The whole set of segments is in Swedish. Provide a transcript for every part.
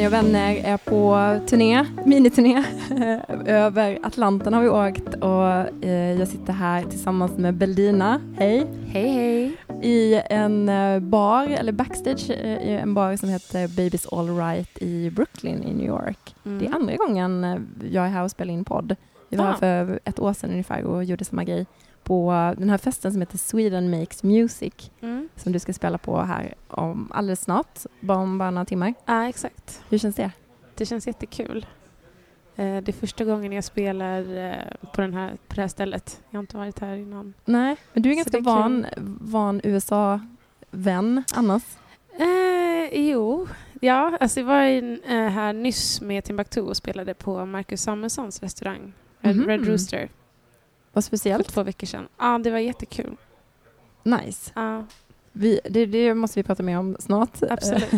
Jenny och vänner är på turné, miniturné. Över Atlanten har vi åkt och eh, jag sitter här tillsammans med Beldina. Hej! Hej hej! I en eh, bar, eller backstage, eh, i en bar som heter Babies All Right i Brooklyn i New York. Mm. Det är andra gången jag är här och spelar in podd. Vi var Ah. här för ett år sedan ungefär och gjorde samma grej på den här festen som heter Sweden Makes Music Mm. som du ska spela på här om alldeles snart, bara om bara några timmar. Ja, exakt. Hur känns det? Det känns jättekul. Eh, Det är första gången jag spelar eh, på, den här, på det här stället. Jag har inte varit här innan. Nej, men du är ganska är van, van USA-vän annars. Eh, jo, ja, alltså jag var in, eh, här nyss med Timbuktu och spelade på Marcus Samuelssons restaurang, Red, Mhm. Red Rooster, Vad för speciellt. två veckor sedan. Ja, det var jättekul. Nice. Ja, Vi, det, det måste vi prata mer om snart. absolut.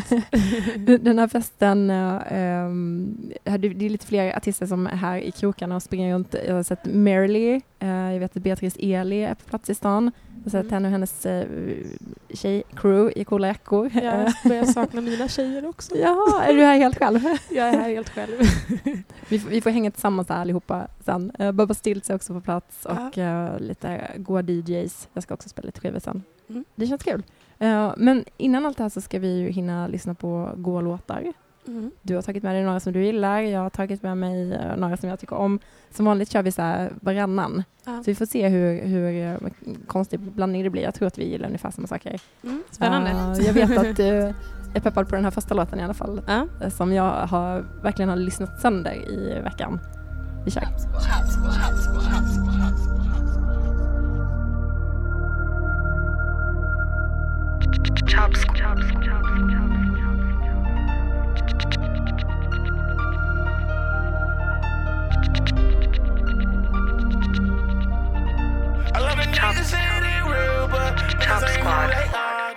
Den här festen, här- det är lite fler artister som är här i krokarna och springer runt. Jag har sett Merrily, eh, jag vet att Beatrice Eli är på plats i stan. Har sett Mm. henne och hennes eh, tjej, crew i coola jackor. jag börjar sakna mina tjejer också. Jaha, är du här helt själv? Jag är här helt själv. Vi, får- vi får hänga tillsammans här allihopa sen. Uh, Bubba Stilts är också på plats och eh, lite goa DJs. Jag ska också spela lite skivor sen. Mm. Det känns kul. Eh, men innan allt det här så ska vi ju hinna lyssna på goa låtar. Mm. Du har tagit med dig några som du gillar, jag har tagit med mig eh, några som jag tycker om. Som vanligt kör vi så här varannan. Ja. Så vi får se hur, hur eh, konstig blandning det blir. Jag tror att vi gillar ungefär samma saker. Mm. Spännande. Eh, jag vet att du är peppad på den här första låten i alla fall. Ja. Som jag har, verkligen har lyssnat sönder i veckan. Vi kör. I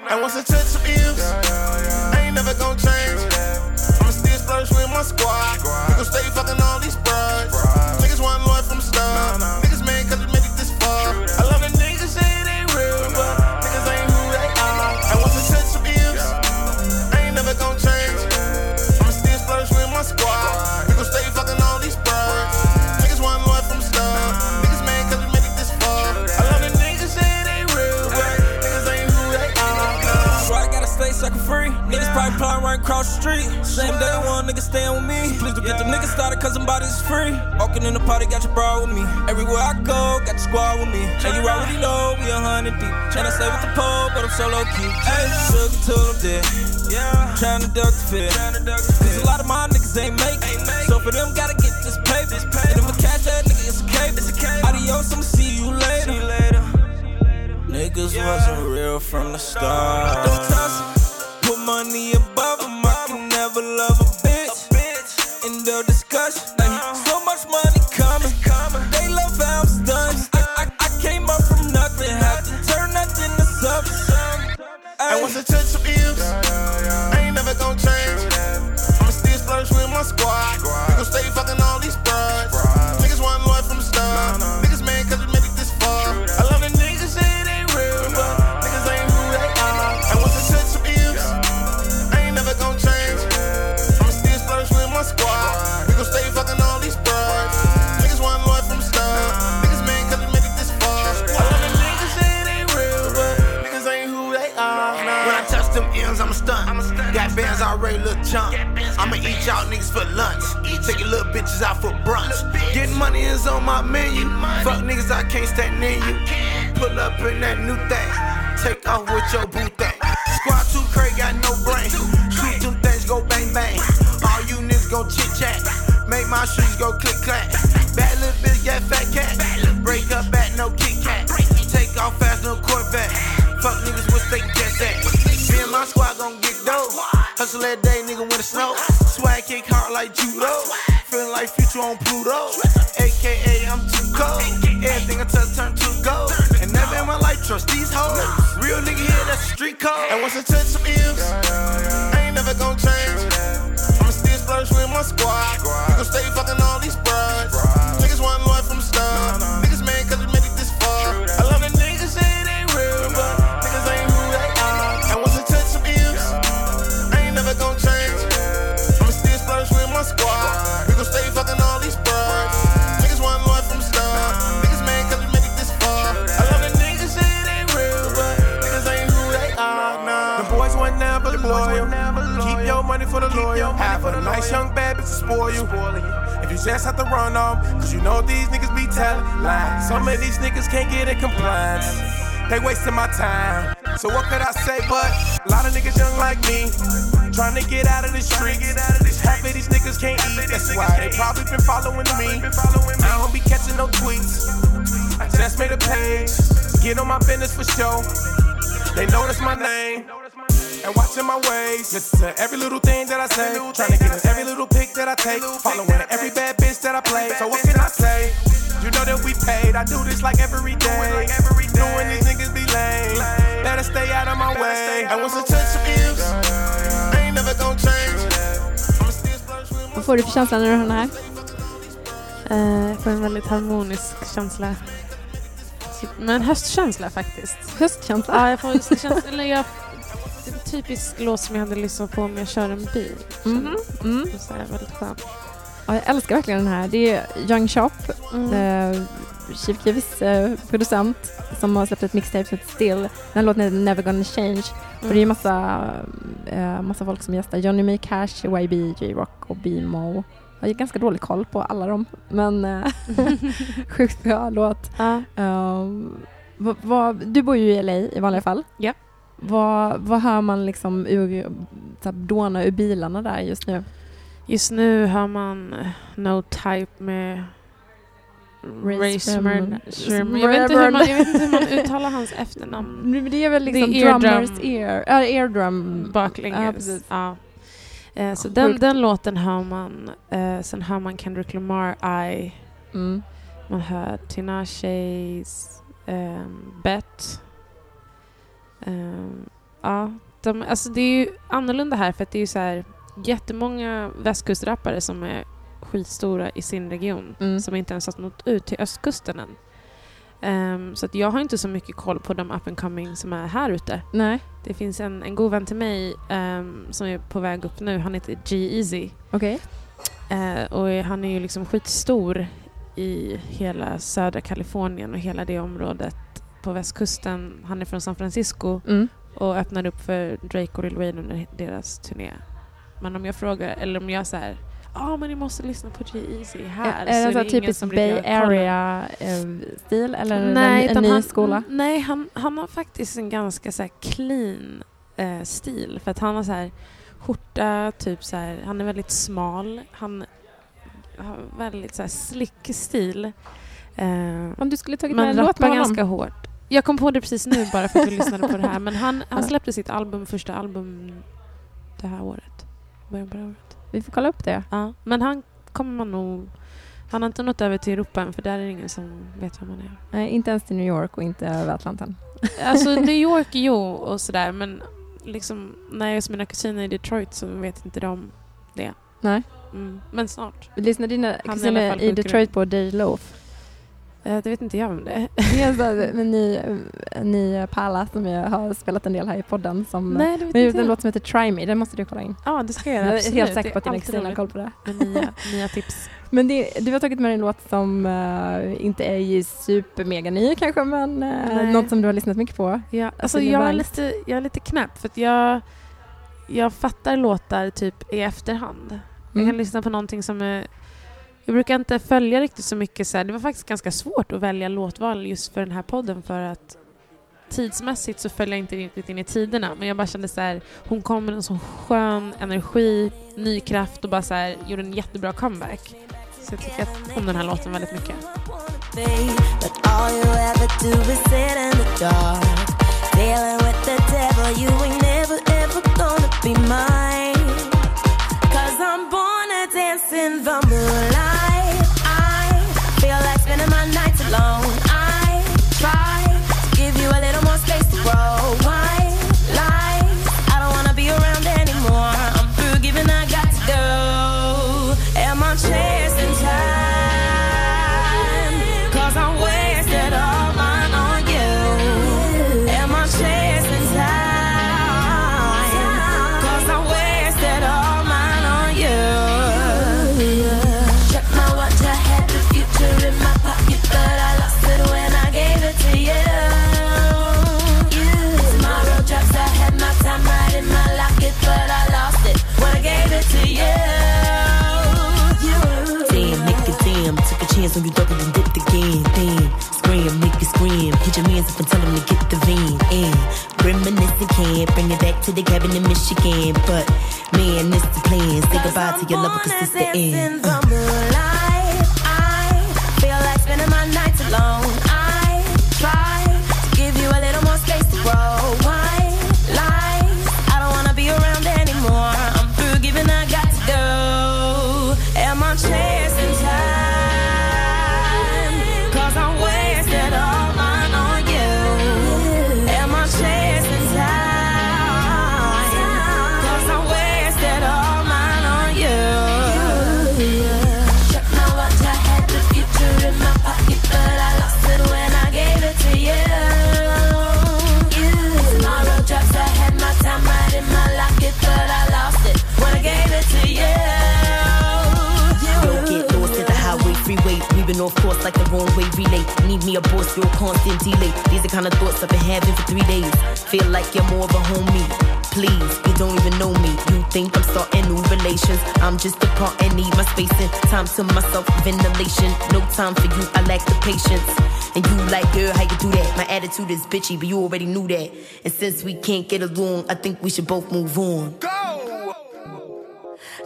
And once I touch some M's, I ain't never gon' change. I'ma still splurge with my squad. We gon' stay fucking all these the street. Same day one nigga staying with me. Please don't get the niggas started cause bodies is free. Walking in the party, got your bra with me. Everywhere I go, got your squad with me. And you already know we a hundred deep. I stay with the pole, but I'm so low key. Hey, shook till I'm dead. Yeah, trying to duck the fear. Cause a lot of my niggas ain't make it. So for them, gotta get this paper. And if I catch that nigga, it's a cape. Adios, I'ma see you later. later Niggas wasn't real from the start. Don't trust 'em. Put money I'ma y'all niggas for lunch. Taking little bitches out for brunch. Getting money is on my menu. Fuck niggas, I can't stand near you. Pull up in that new thing. Take off with your boo thing. Squad 2 Craig got no brain. Shoot them things, go bang bang. All you niggas go chit chat. Make my shoes go click clack. Bad little bitch, got fat cat. Break up at no Kit Kat. Take off fast, no Corvette. Fuck niggas, wish they guess that. Me and my squad gon' get dope. Hustle that day, nigga, when it snow. Kick hard like judo. Feeling like future on Pluto. AKA, I'm too cold. Everything I touch turn to gold. And never in my life trust these hoes. Real nigga here, that's the street code. And once I touch some M's, I ain't never gon' change. I'ma still splurge with my squad. We gon' stay spoil you. If you just have to run off, cause you know these niggas be telling lies. Some of these niggas can't get in compliance. They wasting my time. So what could I say? But a lot of niggas young like me, trying to get out of the street. Half of these niggas can't eat. That's why they probably been following me. I don't be catching no tweets. I just made a page. Get on my business for show. They notice my name. And watching my ways. Listen to every little thing that I say. Trying to get in every little pic that I take. Following every bad bitch that I play. So what can I say? You know that we paid. I do this like every day. Knowing these niggas be lame. Better stay out of my way. I want to touch some ears. I ain't never gonna change. I'ma still splurge with my Vad får du för känsla när du hör den här? Eh, jag får en väldigt harmonisk känsla. Men höstkänsla faktiskt. Höstkänsla? Ja, jag får känsla, eller jag, det är en typisk låt som jag hade lyssnat på om jag kör en bil. Mhm, mm. Är så här väldigt skönt. Ja, jag älskar verkligen den här. Det är Young Chop, Mm. eh, Chief Keefs eh, producent, som har släppt ett mixtape som heter Still. Den här låten heter Never Gonna Change. Och det är ju massa, eh, massa folk som gästar. Johnny May Cash, YB, J-Rock och BMO. Jag har ganska dålig koll på alla dem, men eh, sjukt bra låt. Ja. Um, vad, vad, du bor ju i LA i vanliga fall. Ja. Vad, vad hör man liksom ur, här, dåna ur bilarna där just nu? Just nu hör man eh, No Type med Ray Sherman. Jag, vet inte hur man, jag vet inte hur man uttalar hans efternamn. Men Det är väl liksom Det är eardrum. drummers ear, ja eardrum. Baklänges. precis. Ja, Eh, så Sjukt. den, den låten hör man. Eh, sen hör man Kendrick Lamar, I. Mm. Man hör Tinashes, um, Bet. Ehm, ja, de, alltså det är ju annorlunda här för att det är ju så här jättemånga västkustrappare som är skitstora i sin region Mm. som inte ens har nått ut till östkusten än. Ehm, så att jag har inte så mycket koll på de up and coming som är här ute. Nej, Det finns en, en god vän till mig ehm, som är på väg upp nu. Han heter G-Eazy. okej. Eh, och han är ju liksom skitstor i hela södra Kalifornien och hela det området på västkusten. Han är från San Francisco Mm. och öppnade upp för Drake och Lil Wayne under deras turné. Men om jag frågar, eller om jag säger ja ah, men ni måste lyssna på G-Eazy här. Är, är det så ingen typiskt som Bay. Area-stil eller är det Nej, en, en ny han, skola? Nej, han, han har faktiskt en ganska så clean eh, stil. För att han har så här skjorta, typ så här, han är väldigt smal. Han har väldigt så här slick stil. Eh, Om du skulle tagit med en låt med ganska honom? hårt. Jag kom på det precis nu bara för att vi lyssnade på det här. Men han, han släppte sitt album, första album det här året. Början på det här året. Vi får kolla upp det. Ja. Men han kommer man nog... Han har inte nått över till Europa än för där är det ingen som vet vem han är. Nej, inte ens till New York och inte över Atlanten. Alltså New York, jo, och sådär, men liksom när jag är hos mina kusiner i Detroit så vet inte de det. Nej. Mm. Men snart. Lyssnar dina i kusiner i sjukt Detroit på Dej Loaf? Eh, det vet inte jag om det är. Det är här- en ny, en ny pärla som jag har spelat en del här i podden. Som, Nej, det vet men inte en jag. låt som heter Try Me, den måste du kolla in. Ja, det ska jag Jag göra. är absolut. helt säker på att är dina alltid kusiner har koll på det. Med nya, nya tips. Men det, du har tagit med en låt som eh, inte är supermega ny kanske, men uh, något som du har lyssnat mycket på. Ja, alltså är jag, är lite, jag är lite knäpp för att jag, jag fattar låtar typ i efterhand. Jag Mm. kan lyssna på någonting som är... Jag brukar inte följa riktigt så mycket så här. Det var faktiskt ganska svårt att välja låtval just för den här podden för att tidsmässigt så följer jag inte riktigt in i tiderna men jag bara kände så här, hon kom med en sån skön energi, ny kraft och bara så här, gjorde en jättebra comeback. Så jag tycker att om den här låten väldigt mycket. But on you double and dipped again. Then scream, nigga scream. Hit your mans up and tell them to get the vein in. Reminiscing can't bring it back to the cabin in Michigan. But man, this the plan. Say goodbye to your lover, cause it's the end. the moonlight. I feel like spending my nights alone. Been off course like the wrong way relay. Need me a boss, feel constant delay. These are kind of thoughts I've been having for three days. Feel like you're more of a homie. Please, you don't even know me. You think I'm starting new relations. I'm just a part and need my space and time to myself. Ventilation, no time for you. I lack the patience. And you like, girl, how you do that? My attitude is bitchy, but you already knew that. And since we can't get along, I think we should both move on. Go!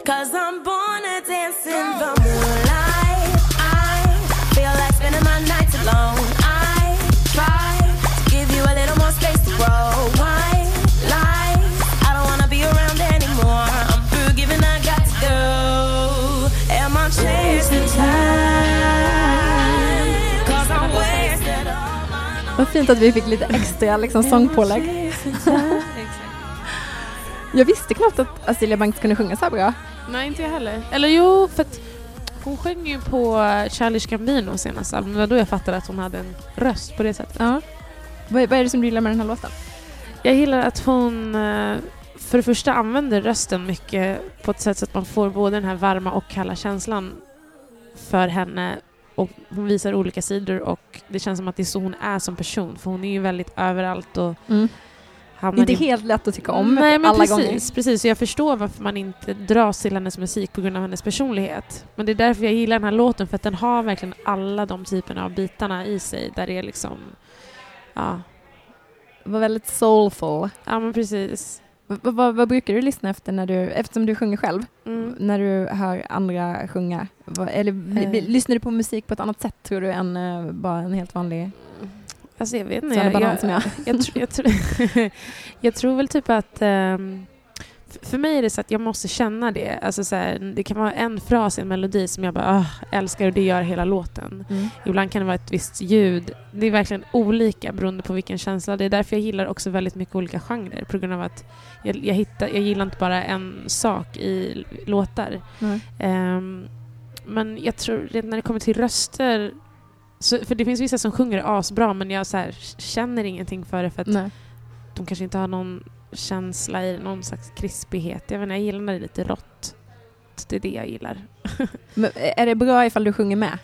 Cause I'm born to dance in the moonlight. Fint att vi fick lite extra liksom, sångpålägg. Jag visste knappt att Azealia Banks kunde sjunga så här bra. Nej, inte jag heller. Eller jo, för att hon sjöng ju på Charlie Gambino senaste album. Det var då jag fattade att hon hade en röst på det sättet. Ja. Vad, vad är det som du gillar med den här låten? Jag gillar att hon eh, för det första använder rösten mycket på ett sätt så att man får både den här varma och kalla känslan för henne och hon visar olika sidor och det känns som att det är så hon är som person för hon är ju väldigt överallt och hamnar Inte i- helt lätt att tycka om Nej, men alla precis, gånger. precis. Jag förstår varför man inte dras till hennes musik på grund av hennes personlighet. Men det är därför jag gillar den här låten, för att den har verkligen alla de typerna av bitarna i sig, där det är liksom... Ja, var väldigt soulful. ja men precis. Vad, vad, brukar du lyssna efter när du, eftersom du sjunger själv, Mm. när du hör andra sjunga? Vad, eller Eh. lyssnar du på musik på ett annat sätt tror du än eh, bara en helt vanlig Alltså jag vet inte. Jag, jag, jag? jag, tr- jag, tr- jag tror väl typ att... f- för mig är det så att jag måste känna det. Alltså så här, det kan vara en fras i en melodi som jag bara "Ah, älskar och det gör hela låten. Mm. Ibland kan det vara ett visst ljud. Det är verkligen olika beroende på vilken känsla. Det är därför jag gillar också väldigt mycket olika genrer. På grund av att jag, jag, hittar, jag gillar inte bara en sak i låtar. Nej. Ehm, men jag tror redan när det kommer till röster så, för det finns vissa som sjunger asbra men jag så här, känner ingenting för det för att Nej. de kanske inte har någon känsla i någon slags krispighet. Jag vet inte, jag gillar när det är lite rått. Så Det är det jag gillar. Men eh, är det bra ifall du sjunger med?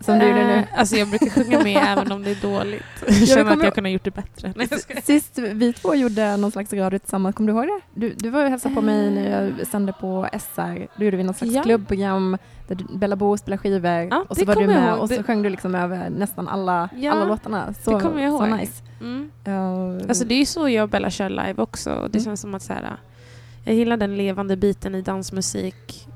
Som du gjorde nu? Eh, Alltså jag brukar sjunga med även om det är dåligt. Jag känner att jag kunde ha gjort det bättre. Nej. Sist vi två gjorde någon slags radio tillsammans, kommer du ihåg det? Du, du var ju och hälsade på mig när jag sände på SR. Då gjorde vi något slags Ja. klubbprogram där Bella Bo spelade skivor Ja, och så var du med och så sjöng du liksom över nästan alla, Ja, alla låtarna. Så, det kommer jag Så ihåg. nice. Mm. Uh, Alltså det är ju så jag och Bella kör live också. Det Mm. känns som att så här, jag gillar den levande biten i dansmusik.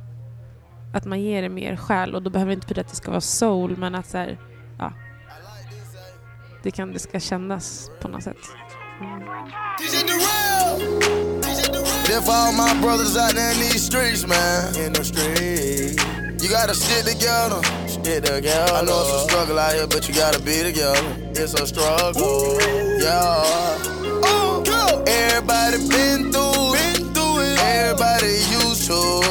Att man ger det mer själ och då behöver det inte betyda att det ska vara soul men att så här, ja. Det, kan, det ska kännas på något sätt. Mm. There for all my brothers out there in these streets, man. In the streets. You gotta stick together. Stick together. I know it's a struggle out here, but you gotta be together. It's a struggle. Yeah. Oh, go. Everybody been through. Been through it. Everybody used to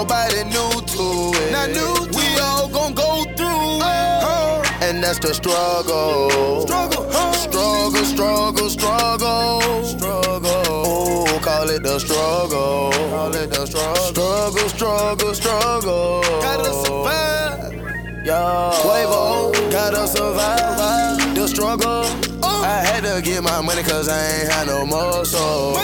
nobody new to it. Not new to we all gon' go through it. Uh-huh. And that's the struggle. Struggle, huh? Struggle, struggle, struggle. Struggle. Oh, call it the struggle. Call it the struggle. Struggle, struggle, struggle. Gotta survive. Yeah. Quavo, gotta survive. The struggle. Uh. I had to get my money cause I ain't had no muscle.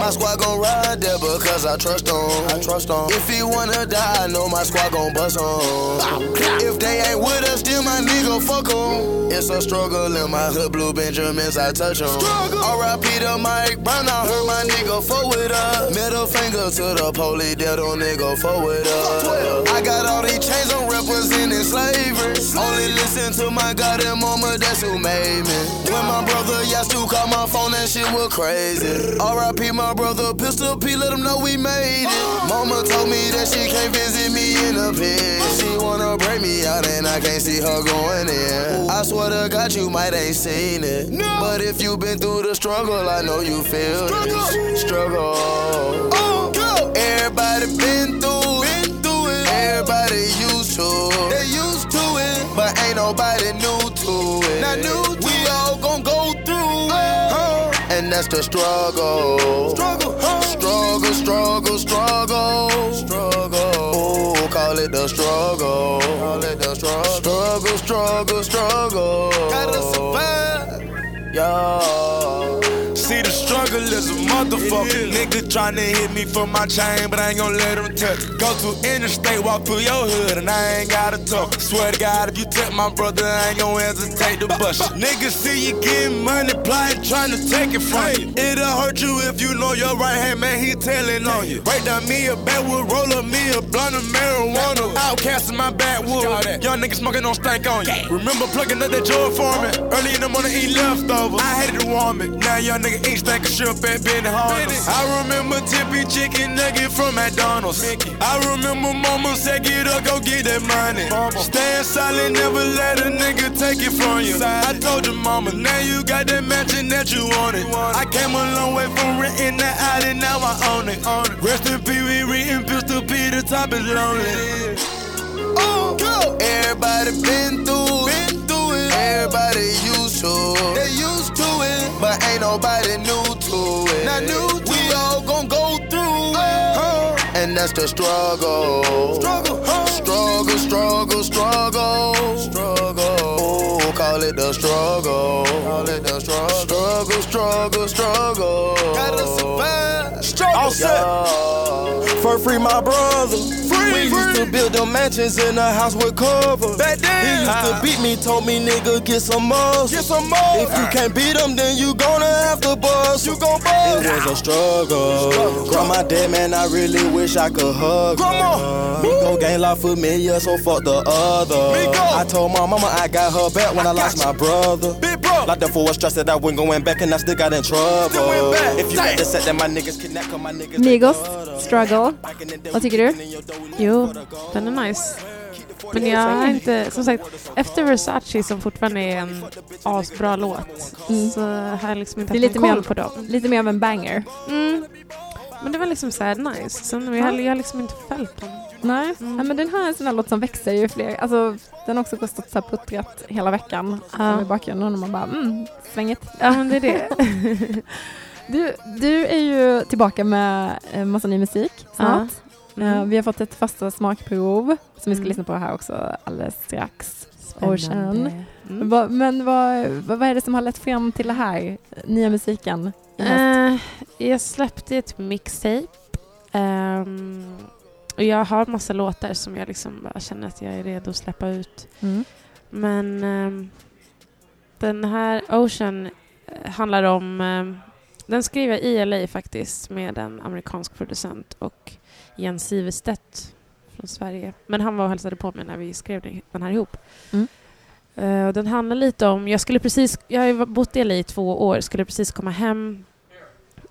My squad gon' ride there because I trust them. I trust them. If he wanna die, I know my squad gon' bust on. If they ain't with us, then my nigga fuck 'em. It's a struggle in my hood, blue Benjamins, I touch 'em. R.I.P. to Mike Brown, I heard my nigga fuck with us. Middle finger to the police, that don't nigga fuck with us. I got all these chains, I'm representing slavery. Only listen to my god and mama, that's who made me. When my brother Yastu called my phone, that shit was crazy. R.I.P. my brother, Pistol P, let him know we made it. Mama told me that she can't visit me in a pit. She wanna break me out and I can't see her going in. I swear to God, you might ain't seen it. But if you been through the struggle, I know you feel this. Struggle. Oh, Everybody been through it. Everybody used to it. They used to it. But ain't nobody new to it. Not new that's the struggle. Struggle, struggle, struggle, struggle. Struggle. Ooh, call it the struggle. Call it the struggle. Struggle, struggle, struggle. Gotta survive. Yeah. Struggle is a motherfucker. Nigga tryna hit me for my chain, but I ain't gon' let him touch. Go to interstate, walk through your hood, and I ain't gotta talk. Swear to God, if you touch my brother, I ain't gon' hesitate to bust. Niggas see you getting money, plotting, tryna take it from you. It'll hurt you if you know your right hand man, he telling on you. Break down me a backwood, roll up me a blunt of marijuana. Outcast in my backwood. Young niggas smoking on stank on you. Remember plugging up that joy for me. Early in the morning, eat leftovers. I hated to warm it. Now young nigga eat stank shrimp at Benny Harness. I remember tippy chicken nugget from McDonald's. Mickey. I remember mama said get up, go get that money. Stand silent, never let a nigga take it from you. I told your mama, now you got that mansion that you wanted. I came a long way from renting that alley, now I own it. Rest in peace, we renting Pistol P, the top is lonely. Oh, Everybody been through it. Been through it. Everybody used to it. They used to it. But ain't nobody new Not new we all gon' go through it. And that's the struggle. Struggle, struggle, struggle, struggle. Struggle. Ooh, call it the struggle. Call it the struggle. Struggle, struggle, struggle. Gotta survive. Struggle. All set. For free my brother. Free, we used to build them mansions in the house with cover. Back then. He used to beat me, told me nigga get some muscle. Get some more. If you can't beat them, then you gonna have to bust. You gon' bust. It was a struggle. Grandma dead, man, I really wish I could hug. Grandma. Me go gain La Familia, so fuck the other. Me. I told my mama I got her back when I, lost my brother. Big Like the fool was stressed that I wasn't going back and I still got in trouble. Went. If you got the set that my niggas kidnap, 'cause my niggas Migos, up. Struggle. Vad tycker du? Jo, den är nice. Men jag har inte, som sagt, efter Versace som fortfarande är en asbra låt Mm. så har jag liksom inte Det är haft lite koll mer- på dem. Lite mer av en banger. Mm. Men det var liksom så här nice. Sen, jag, har, jag har liksom inte följt dem. Nej, Mm. ja, men den här är en sån här låt som växer ju fler. Alltså, den har också kostat så här puttrat hela veckan Ja. i bakgrunden och man bara mm, svängigt. Ja men det är det. Du, du är ju tillbaka med en massa ny musik snart. Mm. Eh, vi har fått ett första smakprov som vi ska Mm. lyssna på här också alldeles strax. Mm. Va, men vad, vad, vad är det som har lett fram till det här, nya musiken? Eh, jag släppte ett mixtape. Ehm, och jag har massa låtar som jag liksom känner att jag är redo att släppa ut. Mm. Men ehm, den här Ocean eh, handlar om... ehm, den skrev jag i LA faktiskt med en amerikansk producent och Jens Sivestedt från Sverige. Men han var och hälsade på mig när vi skrev den- här ihop. Mm. Och den handlar lite om... Jag skulle precis... Jag har ju bott i LA i två år. Skulle precis komma hem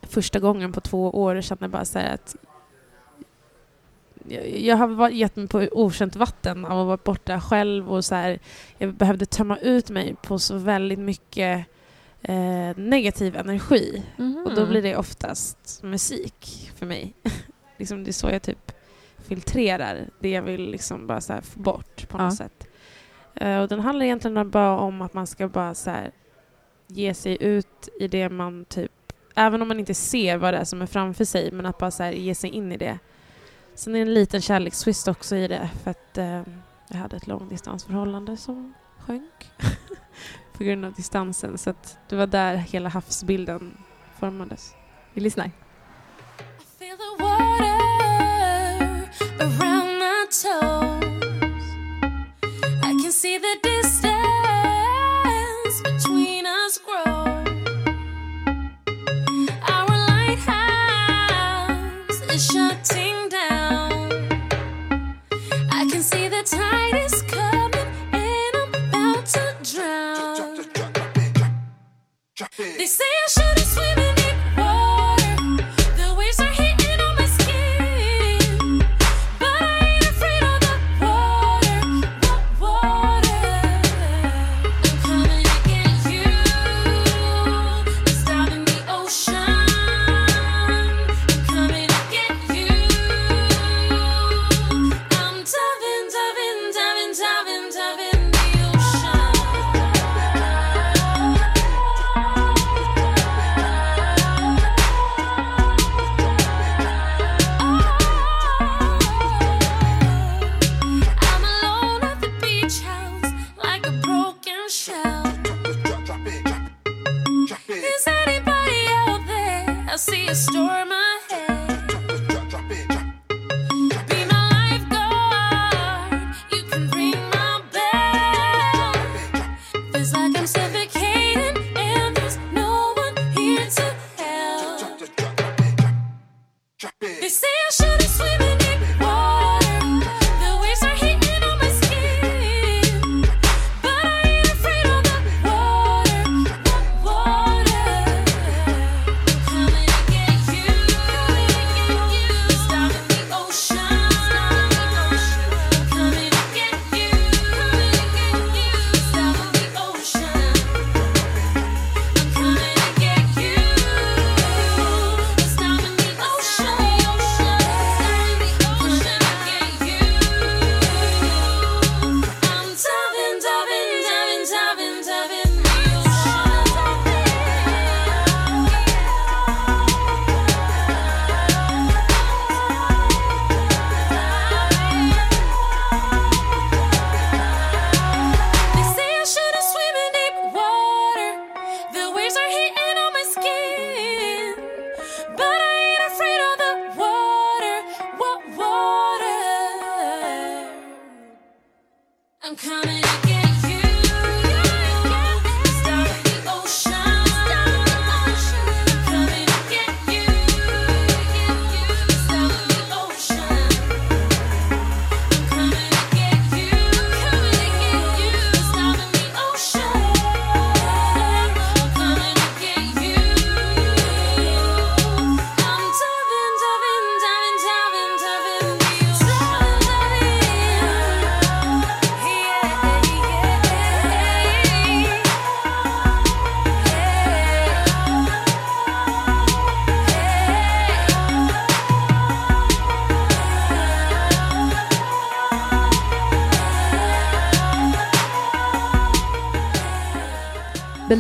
första gången på två år och kände bara så här att jag, har varit- gett mig på okänt vatten av att vara borta själv och så här, jag behövde tömma ut mig på så väldigt mycket eh, negativ energi. Mhm. Och då blir det oftast musik för mig. liksom det är så jag typ filtrerar det jag vill liksom bara så få bort på något Ja. sätt. Eh, och den handlar egentligen bara om att man ska bara så här ge sig ut i det man typ, även om man inte ser vad det är som är framför sig, men att bara så här ge sig in i det. Sen är det en liten kärlekstwist också i det, för att eh, jag hade ett långdistansförhållande som sjönk. på grund av distansen. Så att det var där hela havsbilden formades. Vi lyssnar. Feel the water see a storm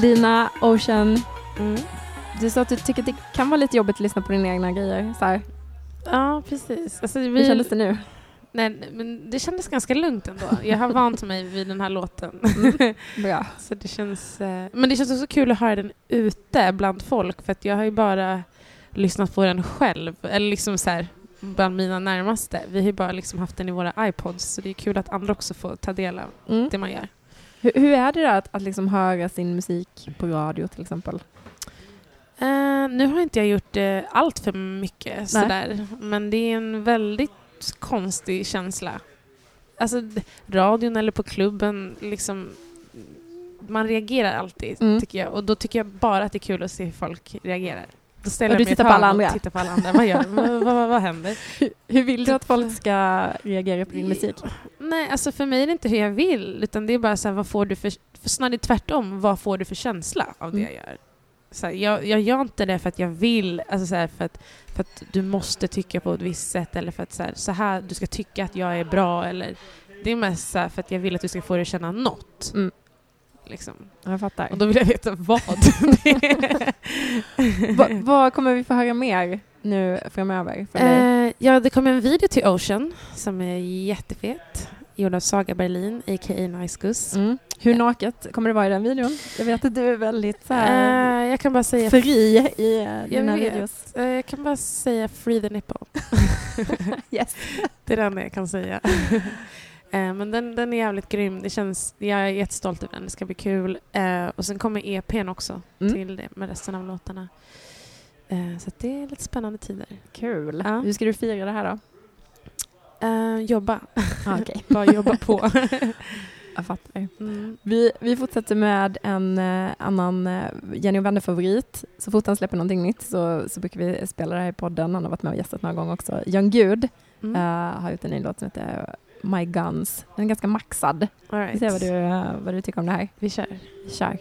Belina, Ocean. Mm. Du sa att du tycker att det kan vara lite jobbigt att lyssna på dina egna grejer. Så här. Ja, precis. Alltså, Hur vi, kändes det nu? Nej, men det kändes ganska lugnt ändå. Jag har vant mig vid den här låten. Bra. Så det känns, eh, men det känns också kul att höra den ute bland folk för att jag har ju bara lyssnat på den själv. Eller liksom så här, bland mina närmaste. Vi har ju bara liksom haft den i våra iPods så det är kul att andra också får ta del av Mm. det man gör. Hur, hur är det att, att liksom höra sin musik på radio till exempel? Eh, nu har inte jag gjort uh, allt för mycket sådär, men det är en väldigt konstig känsla. Alltså radion eller på klubben, liksom man reagerar alltid Mm. tycker jag. Och då tycker jag bara att det är kul att se hur folk reagerar. Då ställer Och du tittar på alla andra? Tittar på alla andra. Vad, gör, vad, vad, vad händer? Hur vill du att folk ska reagera på din musik? Nej, alltså för mig är det inte hur jag vill, utan det är bara så här, vad får du för, för snarare tvärtom, vad får du för känsla av det Mm. jag gör? Så här, jag, jag gör inte det för att jag vill, alltså så här, för, att, för att du måste tycka på ett visst sätt eller för att så här, så här, du ska tycka att jag är bra eller det är mest så för att jag vill att du ska få dig att känna något. Mm. Liksom. Jag fattar. Och då vill jag veta vad. Va, vad kommer vi få höra mer nu framöver? Från dig? Eh, ja, det kommer en video till Ocean som är jättefet. gjord av Saga Berlin, a.k.a. Nice Gus. Mm. Hur naket kommer det vara i den videon? Jag vet att du är väldigt så här, Eh, jag kan bara säga fri i eh, dina vet. videos. Eh, jag kan bara säga free the nipple. Yes. Det är det enda jag kan säga. Eh, Men den, den är jävligt grym. Det känns, jag är jättestolt över den. Det ska bli kul. Eh, och sen kommer EPn också Mm. till det med resten av låtarna. Eh, så det är lite spännande tider. Kul. Ja. Hur ska du fira det här då? Eh, jobba. Ah, Okej, Bara jobba på. jag fattar. Mm. Vi, vi fortsätter med en eh, annan eh, Jenny och vänner-favorit. Så fort han släpper någonting nytt så, så brukar vi spela det här i podden. Han har varit med och gästat några gånger också. Jan Gud Mm. eh, har gjort en ny låt som heter My Guns. Den är ganska maxad. All Vi right. ser vad du, vad du tycker om det här. Vi kör. Kör.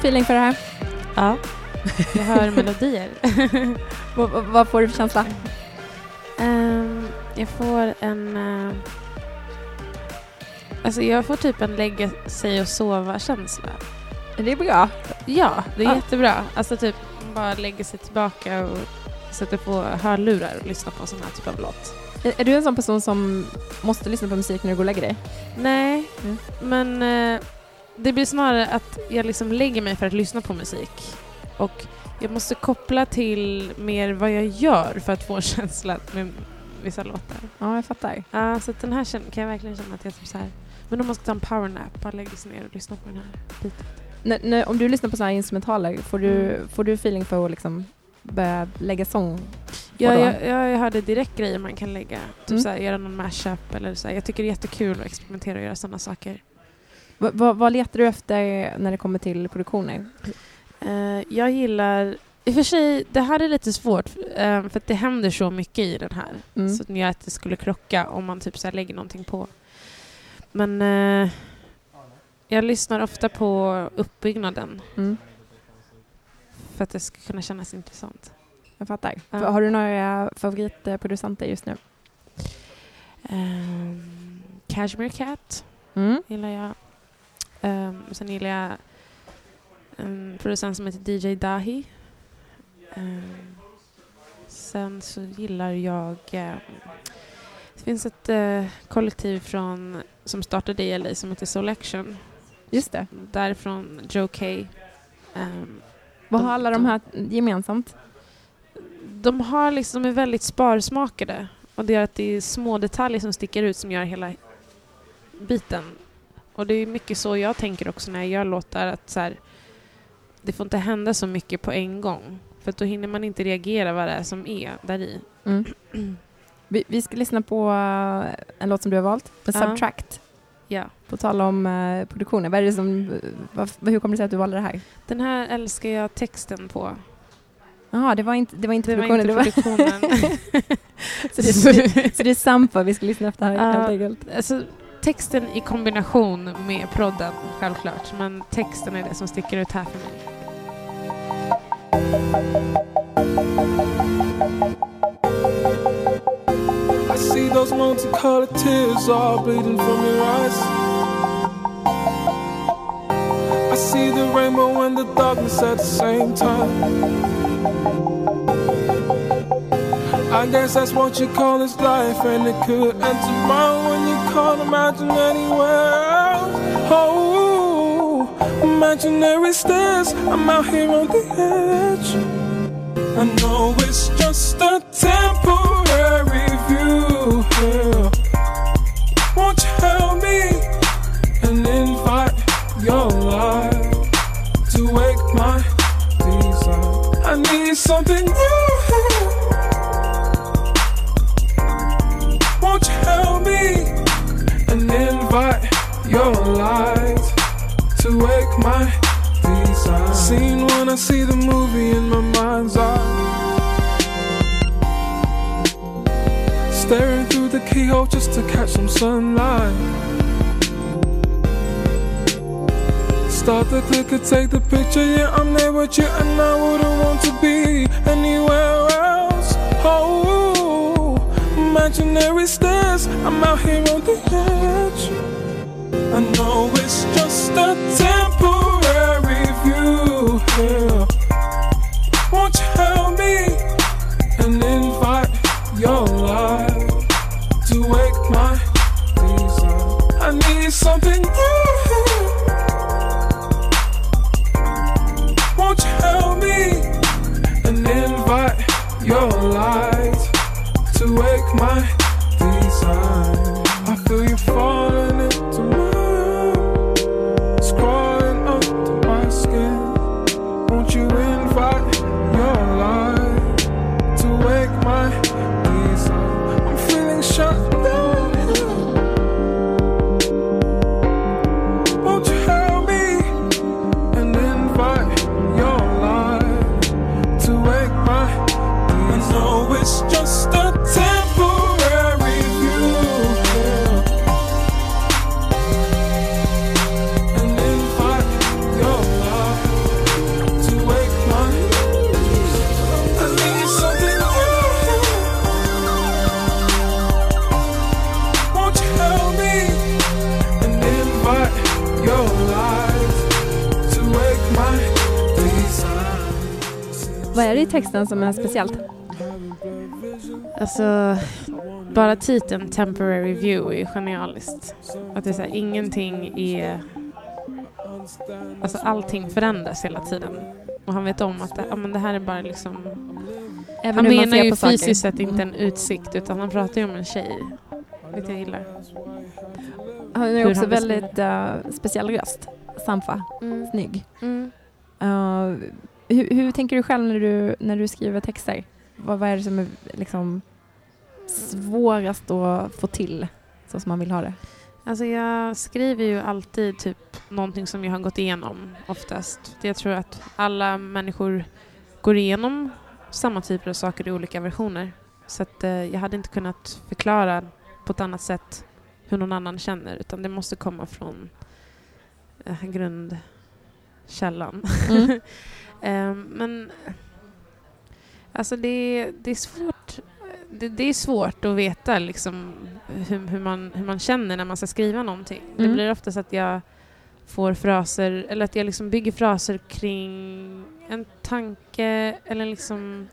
Feeling för det här? Ja. Jag hör melodier. Vad, vad- får du för känsla? Ehm, jag får en... eh, alltså jag får typ en lägga sig och sova-känsla. Det är bra. Ja, det är Ja. jättebra. Alltså typ bara lägga sig tillbaka och sätta på hörlurar och lyssna på en sån här typ av låt. Är, är du en sån person som måste lyssna på musik när du går och lägger dig? Nej, Mm. men eh, det blir snarare att jag liksom lägger mig för att lyssna på musik. Och jag måste koppla till mer vad jag gör för att få känslan med vissa låtar. Ja, jag fattar. Ja, så att den här kan jag verkligen känna att jag typ så här. Men om man ska ta en powernap, bara lägga sig ner och lyssna på den här biten. När, när, om du lyssnar på såna här instrumentaler, får du, Mm. får du feeling för att liksom börja lägga sång Ja, då? jag, jag hörde direkt grejer man kan lägga. Typ Mm. såhär, göra någon mashup eller så. Jag tycker det är jättekul att experimentera och göra sådana saker. Va- va- vad letar du efter när det kommer till produktioner? Eh, jag gillar... I och för sig, det här är lite svårt eh, för att det händer så mycket i den här. Mm. Så att att det skulle krocka om man typ så lägger någonting på. Men eh, jag lyssnar ofta på uppbyggnaden Mm. för att det ska kunna kännas intressant. Jag fattar. Har du några favoritproducenter just nu? Um, Cashmere Cat Mm. gillar jag. Um, sen gillar jag en producent som heter DJ Dahi. Ehm, sen så gillar jag... ehm, det finns ett eh, kollektiv från, som startade i LA som heter Soul Action. Just det. Därifrån Joe K. Ehm, Vad har alla de de- här gemensamt? de, har liksom, de är väldigt sparsmakade och det gör att det är små detaljer som sticker ut som gör hela biten. Och det är mycket så jag tänker också när jag gör låtar att så här, det får inte hända så mycket på en gång. För då hinner man inte reagera vad det är som är där i. Mm. Vi, vi ska lyssna på eh, en låt som du har valt, Ja. Subtract. Ja. På tal om uh, produktionen, vad är det som, vad, hur kommer det sig att du valde det här? Den här älskar jag texten på. Jaha, det var inte, det var inte Det var produktionen. inte var- produktionen. så, det, så, det, så det är Sampa vi ska lyssna efter här Ja. helt enkelt. alltså, texten i kombination med prodden, självklart. Men texten är det som sticker ut här för mig. I see those multicolored tears all bleeding from your eyes. I see the rainbow and the darkness at the same time. I guess that's what you call this life, and it could end tomorrow imagine anywhere else. Oh, imaginary stairs, I'm out here on the edge. I know it's just a temporary view. yeah. Won't you help me and invite your light to wake my desire? I need something new. My desire? Scene when I see the movie in my mind's eye. Staring through the keyhole just to catch some sunlight. Start the clicker, take the picture. Yeah, I'm there with you, and I wouldn't want to be anywhere else. Oh, imaginary stairs. I'm out here on the edge. I know it's just i texten som är speciellt? Alltså, bara titeln Temporary View är genialiskt. Att det är så här, ingenting är... Alltså allting förändras hela tiden. Och han vet om att det, ja, men det här är bara liksom... Även Han menar ju fysiskt sett inte en utsikt utan han pratar ju om en tjej. Vilket jag gillar. Han hur också han väldigt uh, speciell röst. Samfa, Mm. snygg. Mm. Uh, hur, hur tänker du själv när du, när du skriver texter? vad, vad är det som är liksom svårast att få till så som man vill ha det? Alltså jag skriver ju alltid typ någonting som jag har gått igenom oftast. Jag tror att alla människor går igenom samma typer av saker i olika versioner. Så att eh, jag hade inte kunnat förklara på ett annat sätt hur någon annan känner utan det måste komma från eh, grundkällan. Mm. Eh, men alltså det, det är svårt det, det är svårt att veta liksom, hur, hur, man, hur man känner när man ska skriva någonting. Det Mm. blir oftast att jag får fraser, eller att jag liksom bygger fraser kring en tanke eller liksom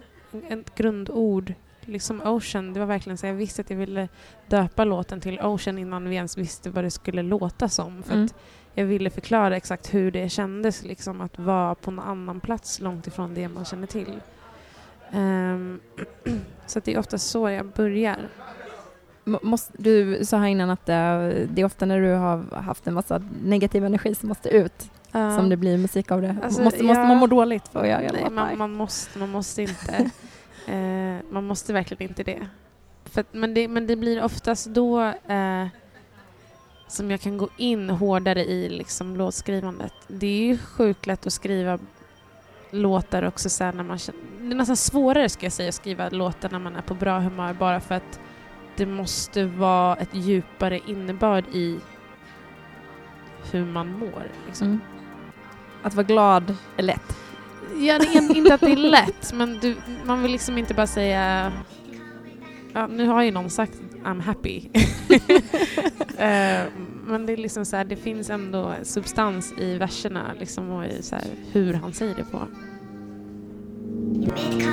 ett grundord. Liksom Ocean, det var verkligen så jag visste att jag ville döpa låten till Ocean innan vi ens visste vad det skulle låta som. För Mm. Jag ville förklara exakt hur det kändes liksom, att vara på en annan plats långt ifrån det man känner till. Ehm, så det är ofta så jag börjar. Måste, du sa här innan att eh, det är ofta när du har haft en massa negativ energi som måste ut som det blir musik av det. Alltså, måste, måste jag- man må dåligt för att göra Nej, man, man, måste, man måste inte. eh, man måste verkligen inte det. För men, det men det blir oftast då eh, som jag kan gå in hårdare i liksom, låtskrivandet. Det är ju sjukt lätt att skriva låtar också så här när man känner, Det är nästan svårare ska jag säga att skriva låtar när man är på bra humör bara för att det måste vara ett djupare innebörd i hur man mår. Liksom. Mm. Att vara glad är lätt. Ja, det är inte att det är lätt, men du, man vill liksom inte bara säga... Ja, nu har ju någon sagt I'm happy. Eh, men det är liksom så här, det finns ändå substans i verserna liksom, och i så här, hur han säger det på. You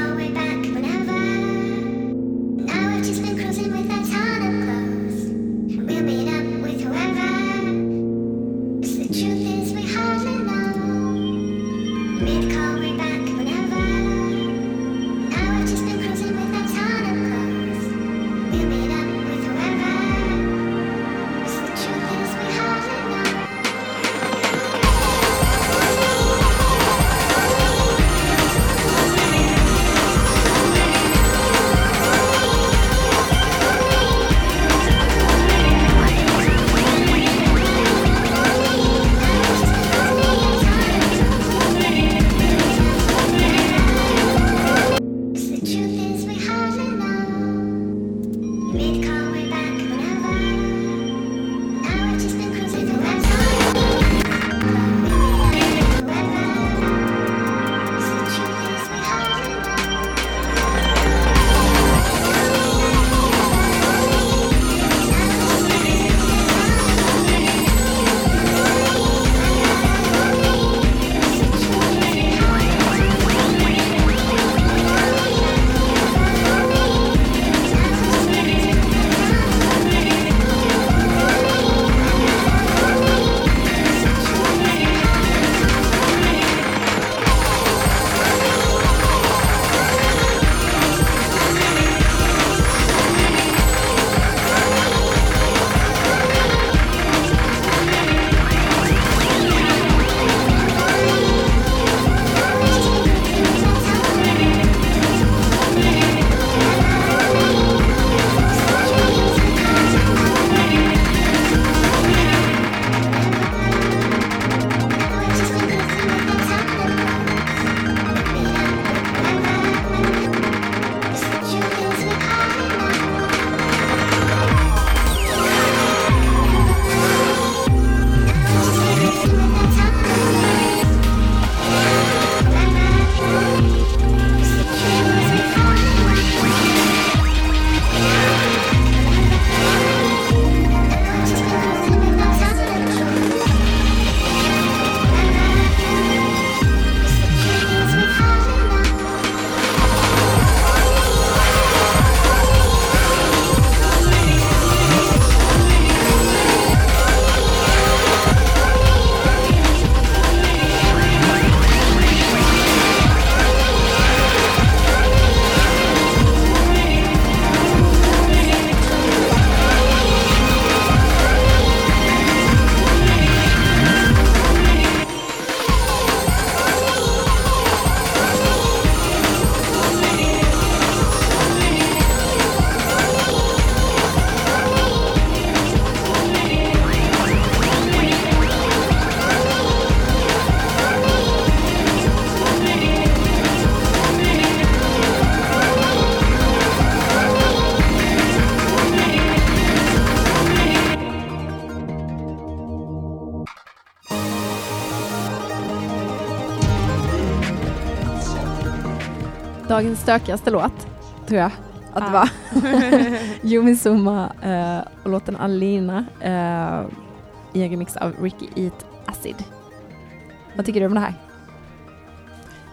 dagens stökigaste låt, tror jag att det Ja. var. Yumi Suma eh, och låten Alina eh, i en remix av Ricky Eat Acid. Vad tycker du om det här?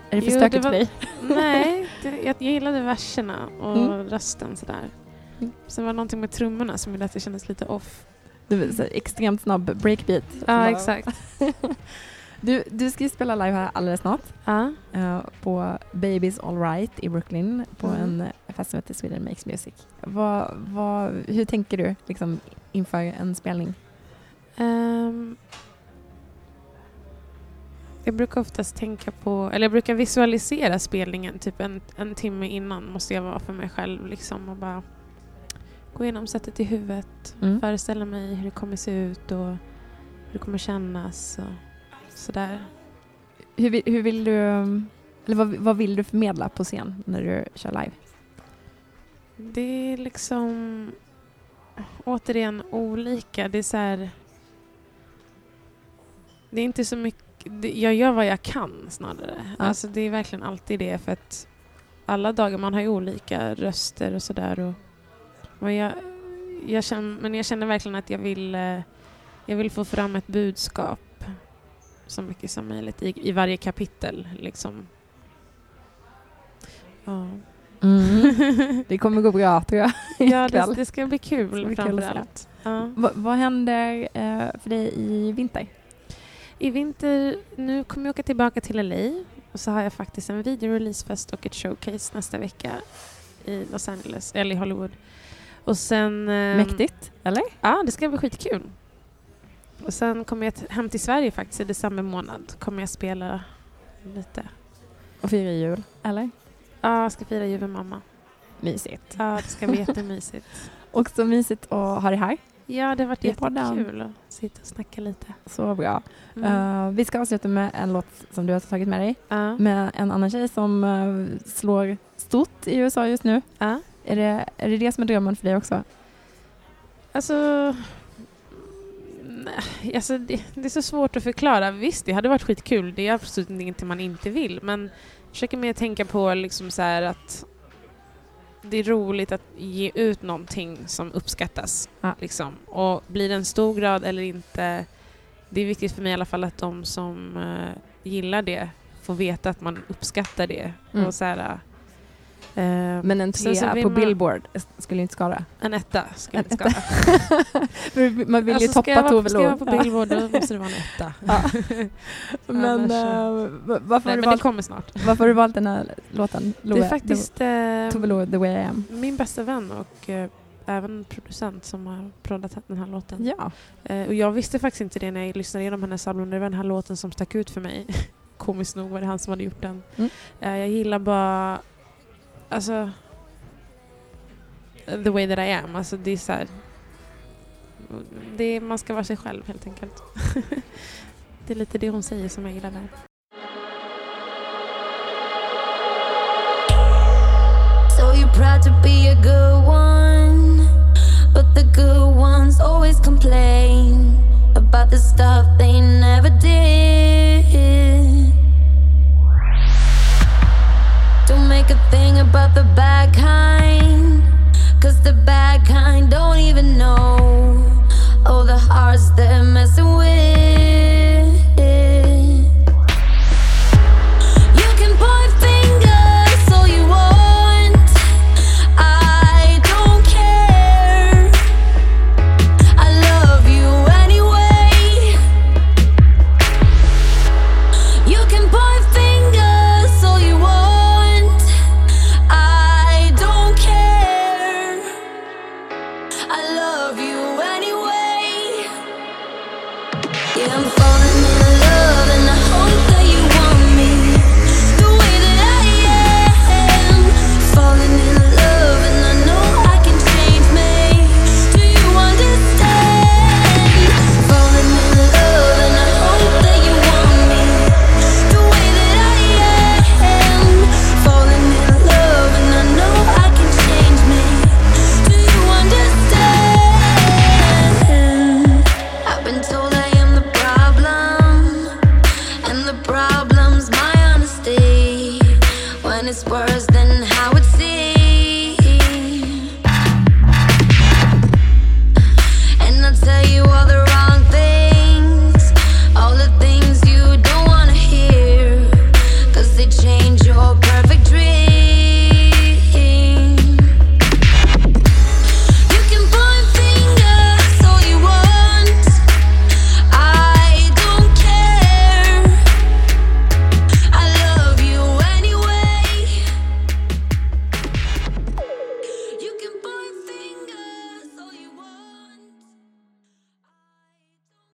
Är det för Jo, stökigt det var- för dig? Nej, det, jag, jag gillade verserna och Mm. rösten sådär. Mm. Sen var det någonting med trummorna som gjorde att det kändes lite off. Det var extremt snabb breakbeat. Ja, Bara- exakt. Du, du ska ju spela live här alldeles snart Ja. eh, på Babies All Right i Brooklyn på Mm. en fest som heter Sweden Makes Music. Vad, vad, hur tänker du liksom, inför en spelning? Ehm, jag brukar oftast tänka på, eller jag brukar visualisera spelningen typ en, en timme innan måste jag vara för mig själv liksom och bara gå igenom sättet i huvudet, Mm. föreställa mig hur det kommer se ut och hur det kommer kännas och sådär. Hur, hur vill du, eller vad, vad vill du förmedla på scen när du kör live? Det är liksom återigen olika. Det är så här... Det är inte så mycket... det- Jag gör vad jag kan snarare. Ja. Alltså det är verkligen alltid det för att alla dagar, man har ju olika röster och sådär och jag, jag känner, men jag känner verkligen att jag vill eh, jag vill få fram ett budskap så mycket som möjligt i, i varje kapitel liksom. Ja. Det kommer gå bra tror jag. Ja, det, det ska bli kul bli kul framför att se. allt. Ja. Va, vad händer eh, för dig i vinter? I vinter, nu kommer jag åka tillbaka till LA och så har jag faktiskt en videoreleasefest och ett showcase nästa vecka i Los Angeles, eller i Hollywood. Och sen... ehm, Mäktigt, eller? Ja, det ska bli skitkul. Och sen kommer jag hem till Sverige faktiskt i december månad. Kommer jag spela lite. Och fira jul, eller? Ja, jag ska fira jul med mamma. Mysigt. Ja, det ska bli jättemysigt. Också mysigt att ha dig här. Ja, det har varit jättekul att sitta och snacka lite. Så bra. Mm. Eh, vi ska avsluta med en låt som du har tagit med dig. Ja. Med en annan tjej som eh, slår stort i USA just nu. Är det, är det det som är drömmen för dig också? Alltså, nej, alltså det, det är så svårt att förklara. Visst, det hade varit skitkul. Det är absolut ingenting man inte vill. Men jag försöker mer tänka på liksom så att det är roligt att ge ut någonting som uppskattas. Ja. Liksom. Och blir det en stor grad eller inte, det är viktigt för mig i alla fall att de som eh, gillar det får veta att man uppskattar det. Mm. Och så här, Men en trea på man- Billboard skulle inte skada. en etta skulle En inte skada. Man vill ju Alltså, jag toppa Tove Ska jag vara Lo. på Billboard då måste det vara en etta. Ja. Men Annars, eh, va- varför, Nej, men det valt, kommer snart. varför har du valt den här låten? Det är faktiskt eh, Tove Lo, The Way I Am. min bästa vän och eh, även producent som har proddat den här låten. Ja. Eh, och jag visste faktiskt inte det när jag lyssnade igenom hennes album. Det var den här låten som stack ut för mig. Komiskt nog var det han som hade gjort den. Mm. Eh, jag gillar bara... Alltså... The way that I am. Alltså det är så här, det är, Man ska vara sig själv helt enkelt. det är lite det hon säger som jag gillar där. So you're proud to be a good one. But the good ones always complain about the stuff they never did a thing about the bad kind. Cause the bad kind don't even know All the hearts they're messing with.